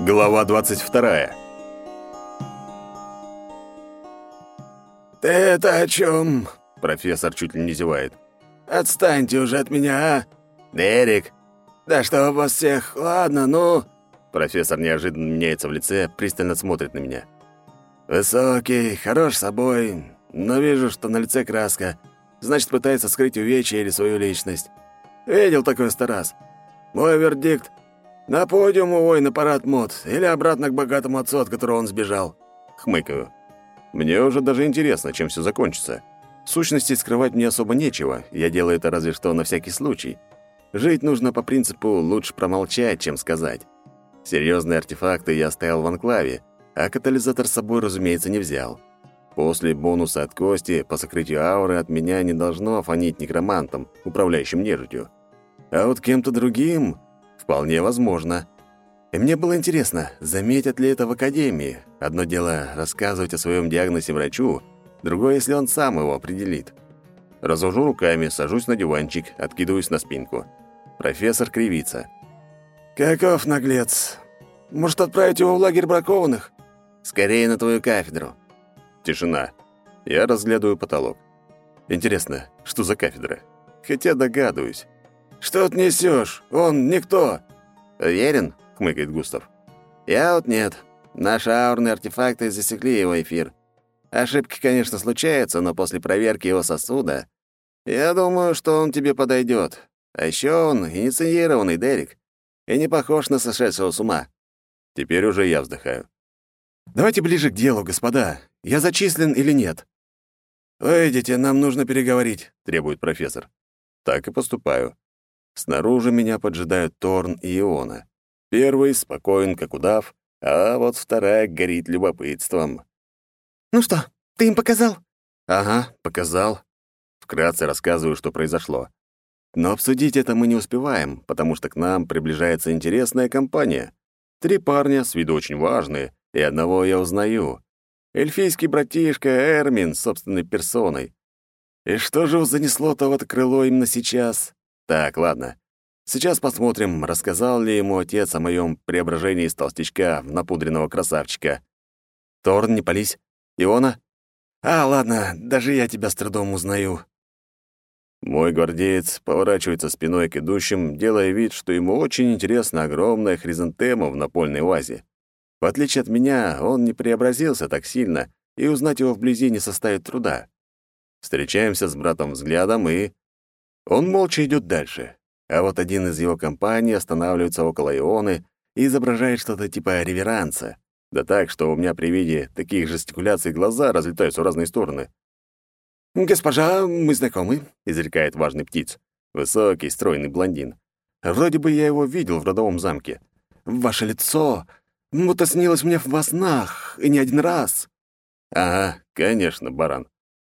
Глава 22. «Ты это о чем?» Профессор чуть ли не зевает. «Отстаньте уже от меня, а! Дерек! Да что у вас всех? Ладно, ну...» Профессор неожиданно меняется в лице, пристально смотрит на меня. «Высокий, хорош собой, но вижу, что на лице краска. Значит, пытается скрыть увечья или свою личность. Видел такой сто раз. Мой вердикт — на подиум увой на парад мод или обратно к богатому отцу, от которого он сбежал». Хмыкаю. Мне уже даже интересно, чем все закончится. В сущности, скрывать мне особо нечего, я делаю это разве что на всякий случай. Жить нужно по принципу «лучше промолчать, чем сказать». Серьезные артефакты я оставил в анклаве, а катализатор с собой, разумеется, не взял. После бонуса от Кости по сокрытию ауры от меня не должно фонить некромантом, управляющим нежитью. А вот кем-то другим вполне возможно. И мне было интересно, заметят ли это в академии. Одно дело рассказывать о своем диагнозе врачу, другое, если он сам его определит. Разложу руками, сажусь на диванчик, откидываюсь на спинку. Профессор кривится. «Каков наглец! Может, отправить его в лагерь бракованных?» «Скорее на твою кафедру». Тишина. Я разглядываю потолок. Интересно, что за кафедра? Хотя догадываюсь. «Что ты несешь? Он никто!» «Уверен?» — хмыкает Густав. «Я вот нет. Наши аурные артефакты засекли его эфир. Ошибки, конечно, случаются, но после проверки его сосуда... Я думаю, что он тебе подойдет. А еще он инициированный, Дерек, и не похож на сошедшего с ума». Теперь уже я вздыхаю. «Давайте ближе к делу, господа. Я зачислен или нет?» «Выйдите, нам нужно переговорить», — требует профессор. Так и поступаю. Снаружи меня поджидают Торн и Иона. Первый спокоен, как удав, а вот вторая горит любопытством. «Ну что, ты им показал?» «Ага, показал». Вкратце рассказываю, что произошло. Но обсудить это мы не успеваем, потому что к нам приближается интересная компания. Три парня, с виду очень важные, и одного я узнаю. Эльфийский братишка Эрмин собственной персоной. И что же занесло-то в это крыло именно сейчас? Так, ладно. Сейчас посмотрим, рассказал ли ему отец о моем преображении из толстячка в напудренного красавчика. Торн, не пались. Иона? А, ладно, даже я тебя с трудом узнаю. Мой гвардеец поворачивается спиной к идущим, делая вид, что ему очень интересна огромная хризантема в напольной вазе. В отличие от меня, он не преобразился так сильно, и узнать его вблизи не составит труда. Встречаемся с братом взглядом, и... Он молча идет дальше. А вот один из его компаний останавливается около Ионы и изображает что-то типа реверанса. Да так, что у меня при виде таких жестикуляций глаза разлетаются в разные стороны. «Госпожа, мы знакомы», — изрекает важный птиц. Высокий, стройный блондин. Вроде бы я его видел в родовом замке. «Ваше лицо будто снилось мне во снах, и не один раз». «Ага, конечно, баран.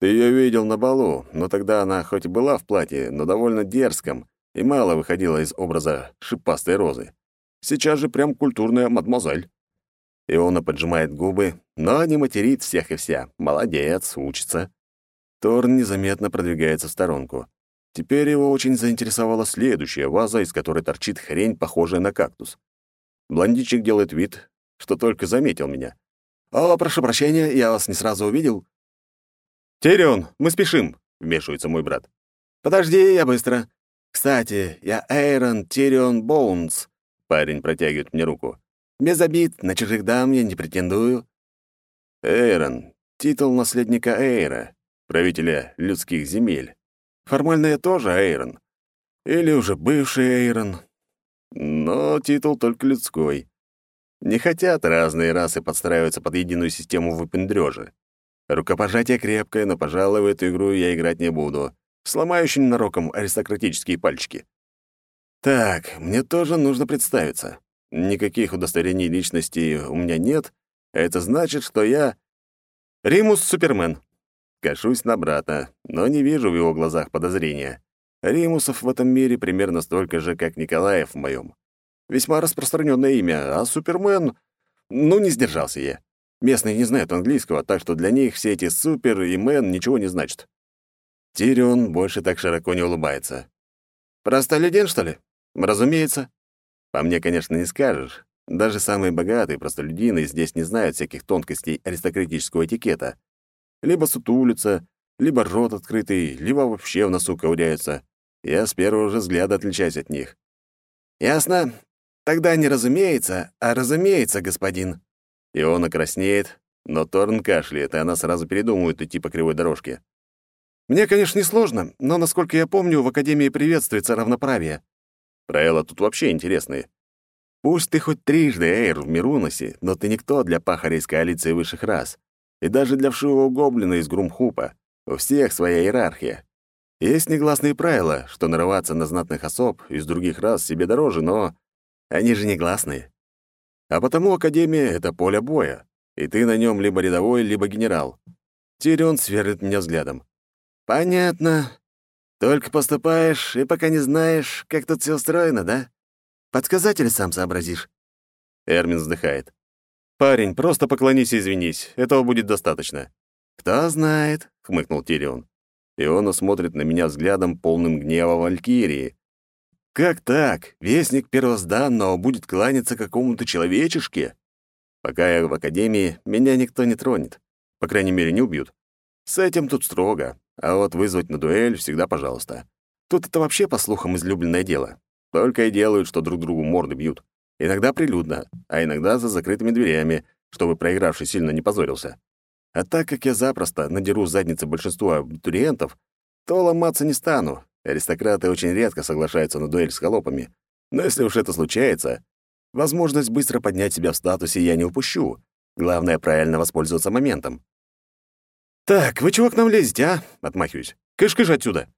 Ты ее видел на балу, но тогда она хоть и была в платье, но довольно дерзком и мало выходила из образа шипастой розы. Сейчас же прям культурная мадемуазель». Иона поджимает губы, но не материт всех и вся. Молодец, учится. Торн незаметно продвигается в сторонку. Теперь его очень заинтересовала следующая ваза, из которой торчит хрень, похожая на кактус. Блондичек делает вид, что только заметил меня. «О, прошу прощения, я вас не сразу увидел». «Тирион, мы спешим», — вмешивается мой брат. «Подожди, я быстро. Кстати, я Эйрон Тирион Боунс». Парень протягивает мне руку. «Без обид, на чужих дам я не претендую». Эйрон — титул наследника Эйра, правителя людских земель. Формально я тоже Эйрон. Или уже бывший Эйрон. Но титул только людской. Не хотят разные расы подстраиваться под единую систему выпендрёжа. Рукопожатие крепкое, но, пожалуй, в эту игру я играть не буду. Сломаю очень нароком аристократические пальчики. Так, мне тоже нужно представиться. Никаких удостоверений личности у меня нет, это значит, что я... Римус Супермен. Кашусь на брата, но не вижу в его глазах подозрения. Римусов в этом мире примерно столько же, как Николаев в моем. Весьма распространенное имя, а Супермен... Ну, не сдержался я. Местные не знают английского, так что для них все эти «супер» и «мэн» ничего не значат. Тирион больше так широко не улыбается. «Простолюдин, что ли?» «Разумеется». По мне, конечно, не скажешь, Даже самые богатые простолюдины здесь не знают всяких тонкостей аристократического этикета. Либо сутулятся, либо рот открытый, либо вообще в носу ковыряются. Я с первого же взгляда отличаюсь от них. «Ясно. Тогда не разумеется, а разумеется, господин». И он окраснеет, но Торн кашляет, и она сразу передумывает идти по кривой дорожке. «Мне, конечно, не сложно, но, насколько я помню, в Академии приветствуется равноправие». Правила тут вообще интересные. Пусть ты хоть трижды Эйр в Мируносе, но ты никто для пахаря из коалиции высших рас. И даже для вшивого гоблина из Грумхупа. У всех своя иерархия. Есть негласные правила, что нарываться на знатных особ из других рас себе дороже, но они же негласные. А потому Академия — это поле боя, и ты на нем либо рядовой, либо генерал. Тирион сверлит меня взглядом. «Понятно. Только поступаешь, и пока не знаешь, как тут все устроено, да? Подсказать или сам сообразишь?» Эрмин вздыхает. «Парень, просто поклонись и извинись. Этого будет достаточно». «Кто знает», — хмыкнул Тирион. И он смотрит на меня взглядом, полным гнева Валькирии. «Как так? Вестник первозданного будет кланяться какому-то человечешке?» Пока я в академии, меня никто не тронет. По крайней мере, не убьют. С этим тут строго, а вот вызвать на дуэль всегда пожалуйста. Тут это вообще, по слухам, излюбленное дело. Только и делают, что друг другу морды бьют. Иногда прилюдно, а иногда за закрытыми дверями, чтобы проигравший сильно не позорился. А так как я запросто надеру задницы большинства абитуриентов, то ломаться не стану. Аристократы очень редко соглашаются на дуэль с холопами. Но если уж это случается, возможность быстро поднять себя в статусе я не упущу. Главное — правильно воспользоваться моментом. «Так, вы чего к нам лезете, а?» — отмахиваюсь. «Кыш-кыш отсюда!»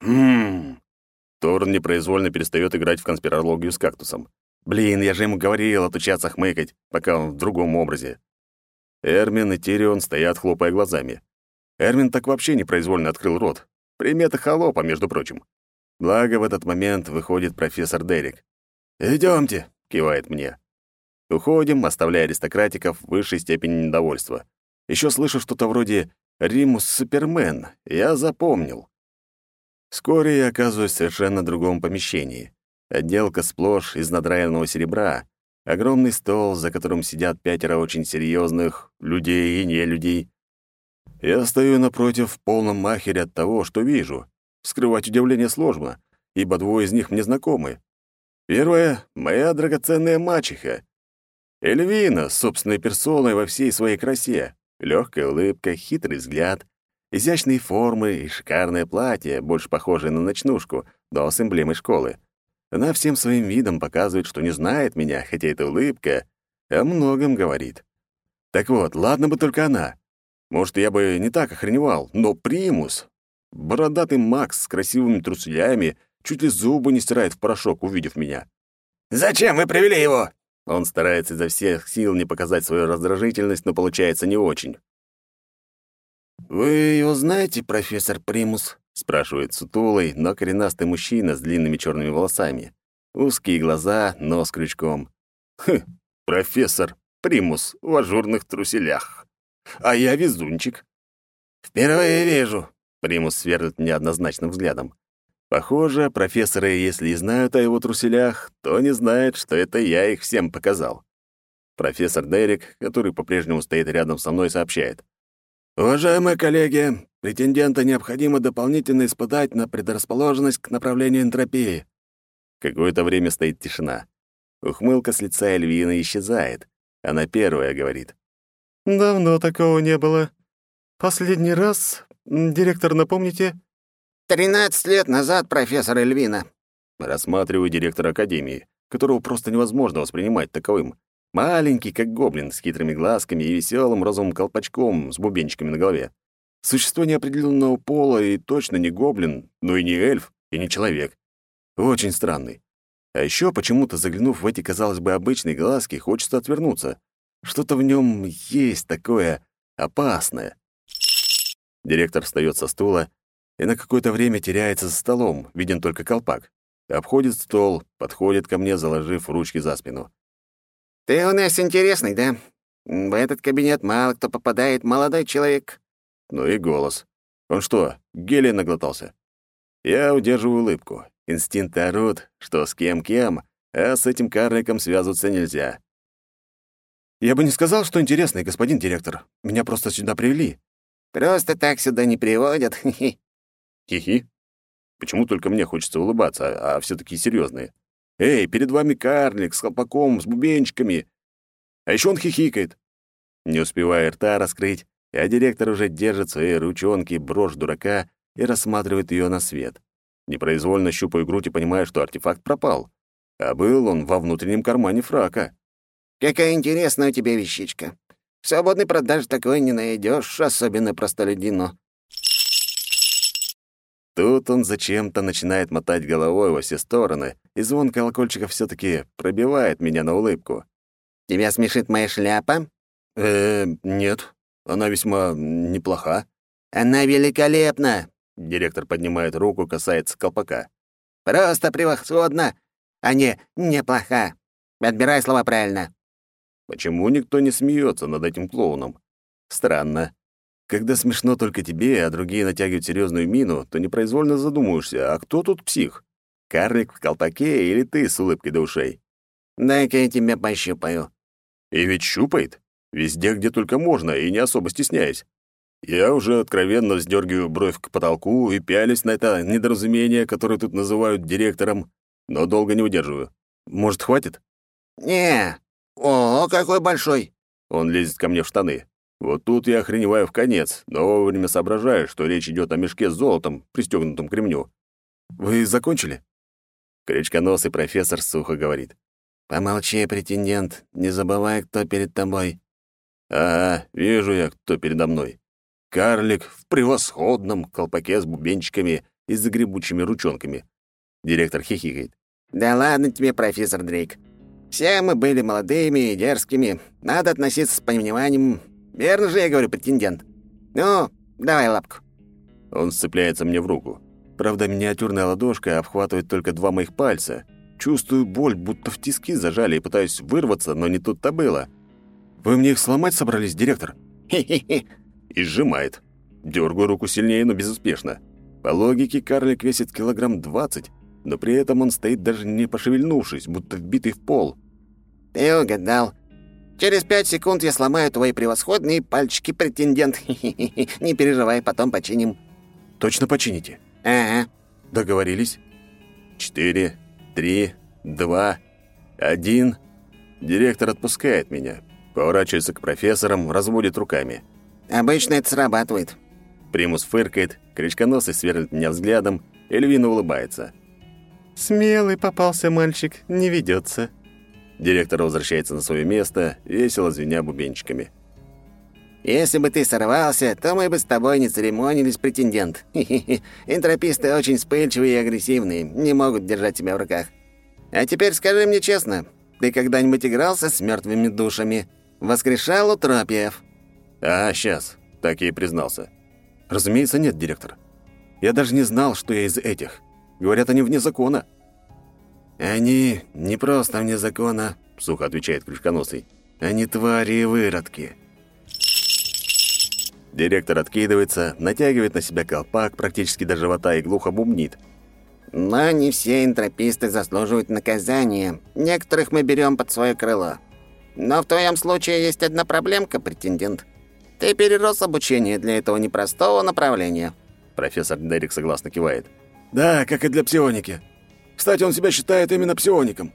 «Хм...» Торн непроизвольно перестает играть в конспирологию с кактусом. Блин, я же ему говорил отучаться хмыкать, пока он в другом образе. Эрмин и Тирион стоят, хлопая глазами. Эрмин так вообще непроизвольно открыл рот. Примета холопа, между прочим. Благо, в этот момент выходит профессор Дерек. «Идёмте», — кивает мне. Уходим, оставляя аристократиков в высшей степени недовольства. Еще слышу что-то вроде «Римус Супермен». Я запомнил. Вскоре я оказываюсь в совершенно другом помещении. Отделка сплошь из надраенного серебра, огромный стол, за которым сидят пятеро очень серьезных людей и не людей. Я стою напротив в полном махере от того, что вижу. Скрывать удивление сложно, ибо двое из них мне знакомы. Первая — моя драгоценная мачеха. Эльвина с собственной персоной во всей своей красе. Легкая улыбка, хитрый взгляд, изящные формы и шикарное платье, больше похожее на ночнушку, но с эмблемой школы. Она всем своим видом показывает, что не знает меня, хотя эта улыбка о многом говорит. Так вот, ладно бы только она. Может, я бы не так охреневал, но примус. Бородатый Макс с красивыми труселями чуть ли зубы не стирает в порошок, увидев меня. «Зачем вы привели его?» Он старается изо всех сил не показать свою раздражительность, но получается не очень. «Вы его знаете, профессор Примус?» — спрашивает сутулый, но коренастый мужчина с длинными черными волосами. Узкие глаза, нос крючком. Хм, профессор Примус в ажурных труселях. А я везунчик. «Впервые вижу», — Примус сверлит неоднозначным взглядом. Похоже, профессоры, если и знают о его труселях, то не знают, что это я их всем показал. Профессор Дерек, который по-прежнему стоит рядом со мной, сообщает. «Уважаемые коллеги, претендента необходимо дополнительно испытать на предрасположенность к направлению энтропии». Какое-то время стоит тишина. Ухмылка с лица Эльвины исчезает. Она первая говорит. «Давно такого не было. Последний раз, директор, напомните?» «Тринадцать лет назад, профессор Эльвина». Рассматриваю директора Академии, которого просто невозможно воспринимать таковым. Маленький, как гоблин, с хитрыми глазками и веселым розовым колпачком с бубенчиками на голове. Существо неопределенного пола и точно не гоблин, но и не эльф, и не человек. Очень странный. А еще почему-то, заглянув в эти, казалось бы, обычные глазки, хочется отвернуться. Что-то в нем есть такое опасное. Директор встает со стула и на какое-то время теряется за столом, виден только колпак. Обходит стол, подходит ко мне, заложив ручки за спину. «Ты у нас интересный, да? В этот кабинет мало кто попадает, молодой человек». Ну и голос. Он что, гелия наглотался? Я удерживаю улыбку. Инстинкты орут, что с кем-кем, а с этим карликом связываться нельзя. «Я бы не сказал, что интересный, господин директор. Меня просто сюда привели». «Просто так сюда не приводят. Хи-хи. Почему только мне хочется улыбаться, а все такие серьезные? Эй, перед вами карлик с колпаком, с бубенчиками. А еще он хихикает. Не успевая рта раскрыть, а директор уже держит в своей ручонке брошь дурака и рассматривает ее на свет. Непроизвольно щупаю грудь и понимаю, что артефакт пропал. А был он во внутреннем кармане фрака. «Какая интересная у тебя вещичка. В свободной продаже такой не найдешь, особенно простолюдину». Тут он зачем-то начинает мотать головой во все стороны, и звон колокольчика все таки пробивает меня на улыбку. «Тебя смешит моя шляпа?» «Э, нет. Она весьма неплоха». «Она великолепна!» Директор поднимает руку, касается колпака. «Просто превосходно, а не неплоха. Отбирай слова правильно». Почему никто не смеется над этим клоуном? Странно. Когда смешно только тебе, а другие натягивают серьезную мину, то непроизвольно задумаешься, а кто тут псих? Карлик в колпаке или ты с улыбкой до ушей? «Дай-ка я тебя пощупаю». И ведь щупает. Везде, где только можно, и не особо стесняясь. Я уже откровенно вздергиваю бровь к потолку и пялюсь на это недоразумение, которое тут называют директором, но долго не удерживаю. Может, хватит? «Не. О, какой большой!» Он лезет ко мне в штаны. Вот тут я охреневаю в конец, но вовремя соображаю, что речь идет о мешке с золотом, пристегнутом к ремню. «Вы закончили?» Крючконосый профессор сухо говорит. «Помолчи, претендент, не забывай, кто перед тобой». «Ага, вижу я, кто передо мной. Карлик в превосходном колпаке с бубенчиками и загребучими ручонками». Директор хихикает. «Да ладно тебе, профессор Дрейк. Все мы были молодыми и дерзкими. Надо относиться с пониманием. Верно же я говорю, претендент? Ну, давай лапку». Он сцепляется мне в руку. Правда, миниатюрная ладошка обхватывает только два моих пальца. Чувствую боль, будто в тиски зажали, и пытаюсь вырваться, но не тут-то было. «Вы мне их сломать собрались, директор?» Хе-хе-хе. И сжимает. Дергаю руку сильнее, но безуспешно. По логике, карлик весит килограмм двадцать, но при этом он стоит даже не пошевельнувшись, будто вбитый в пол. Ты угадал. Через пять секунд я сломаю твои превосходные пальчики, претендент. Хе-хе-хе. Не переживай, потом починим. Точно почините? Ага. Договорились? Четыре, три, два, один. Директор отпускает меня. Поворачивается к профессорам, разводит руками. Обычно это срабатывает. Примус фыркает, крючконосый сверлит меня взглядом, Эльвина улыбается. «Смелый попался мальчик, не ведется. Директор возвращается на свое место, весело звеня бубенчиками. Если бы ты сорвался, то мы бы с тобой не церемонились, претендент. Энтрописты очень вспыльчивые и агрессивные, не могут держать тебя в руках. А теперь скажи мне честно, ты когда-нибудь игрался с мертвыми душами? Воскрешал утропиев?» «А, сейчас», — так я и признался. «Разумеется, нет, директор. Я даже не знал, что я из этих. Говорят, они вне закона». «Они не просто вне закона», — сухо отвечает Крючконосый. «Они твари и выродки». Директор откидывается, натягивает на себя колпак практически до живота и глухо бубнит. «Но не все энтрописты заслуживают наказания. Некоторых мы берем под свое крыло. Но в твоем случае есть одна проблемка, претендент. Ты перерос обучение для этого непростого направления». Профессор Дерек согласно кивает. «Да, как и для псионики. Кстати, он себя считает именно псиоником».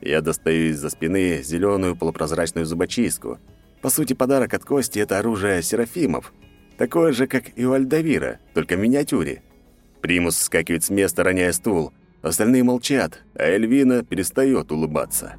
Я достаю из-за спины зеленую полупрозрачную зубочистку. По сути, подарок от Кости — это оружие Серафимов. Такое же, как и у Альдавира, только в миниатюре. Примус скакивает с места, роняя стул. Остальные молчат, а Эльвина перестает улыбаться.